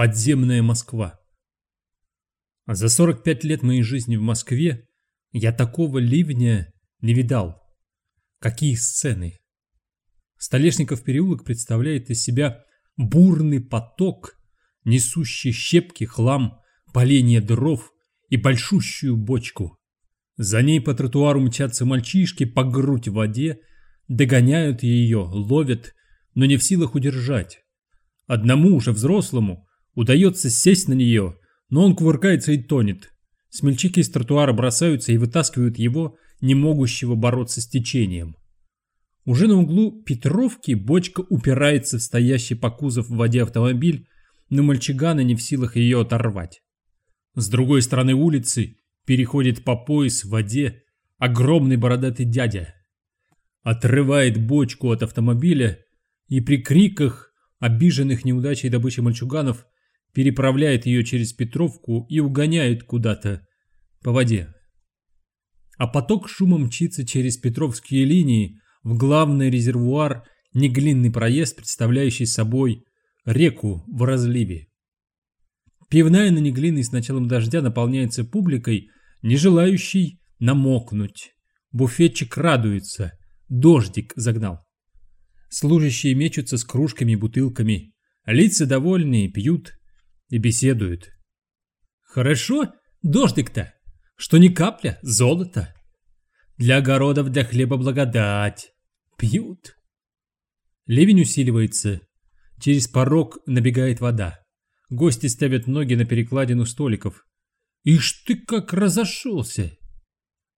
Подземная Москва. За 45 лет моей жизни в Москве я такого ливня не видал. Какие сцены! Столешников переулок представляет из себя бурный поток, несущий щепки, хлам, поленья дров и большущую бочку. За ней по тротуару мчатся мальчишки по грудь в воде, догоняют ее, ловят, но не в силах удержать. Одному уже взрослому Удается сесть на нее, но он кувыркается и тонет. Смельчаки с тротуара бросаются и вытаскивают его, не могущего бороться с течением. Уже на углу Петровки бочка упирается в стоящий по кузов в воде автомобиль, но мальчиганы не в силах ее оторвать. С другой стороны улицы переходит по пояс в воде огромный бородатый дядя. Отрывает бочку от автомобиля и при криках, обиженных неудачей добычи мальчуганов, переправляет ее через Петровку и угоняет куда-то по воде. А поток шумом мчится через Петровские линии в главный резервуар, неглинный проезд, представляющий собой реку в разливе. Пивная на Неглинной с началом дождя наполняется публикой, не желающей намокнуть. Буфетчик радуется, дождик загнал. Служащие мечутся с кружками и бутылками. Лица довольные, пьют и беседуют. Хорошо, дождик-то, что ни капля золота. Для огородов, для хлеба благодать. Пьют. Ливень усиливается. Через порог набегает вода. Гости ставят ноги на перекладину столиков. Ишь ты как разошелся!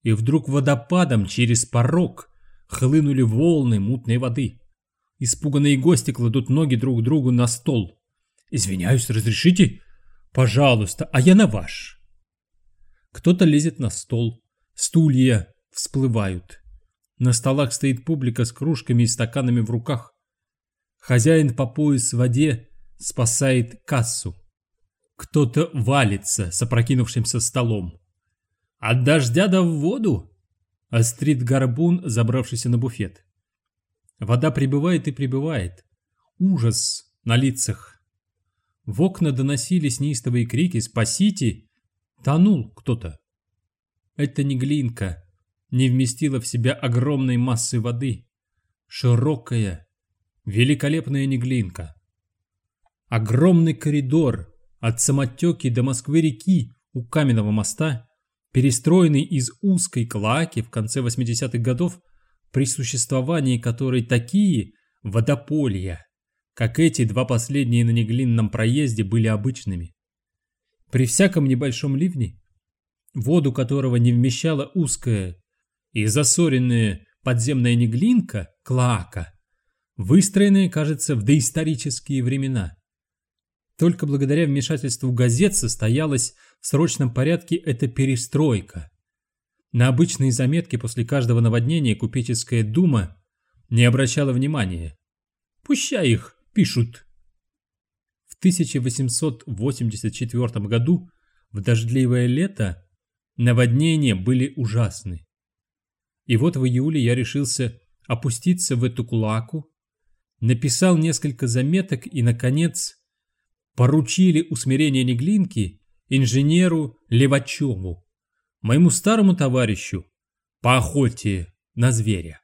И вдруг водопадом через порог хлынули волны мутной воды. Испуганные гости кладут ноги друг другу на стол. «Извиняюсь, разрешите?» «Пожалуйста, а я на ваш». Кто-то лезет на стол. Стулья всплывают. На столах стоит публика с кружками и стаканами в руках. Хозяин по пояс в воде спасает кассу. Кто-то валится с опрокинувшимся столом. «От дождя до в воду!» — острит горбун, забравшийся на буфет. Вода прибывает и прибывает. Ужас на лицах в окна доносились неистовые крики «Спасите!» Тонул кто-то. Это не глинка, не вместила в себя огромной массы воды. Широкая, великолепная неглинка. Огромный коридор от самотеки до Москвы-реки у каменного моста, перестроенный из узкой клаки в конце 80-х годов, при существовании которой такие водополья как эти два последние на неглинном проезде были обычными. При всяком небольшом ливне, воду которого не вмещала узкая и засоренная подземная неглинка, клака, выстроенная, кажется, в доисторические времена. Только благодаря вмешательству газет состоялась в срочном порядке эта перестройка. На обычные заметки после каждого наводнения купеческая дума не обращала внимания. Пущай их пишут. В 1884 году, в дождливое лето, наводнения были ужасны. И вот в июле я решился опуститься в эту кулаку, написал несколько заметок и, наконец, поручили усмирение Неглинки инженеру Левачеву, моему старому товарищу по охоте на зверя.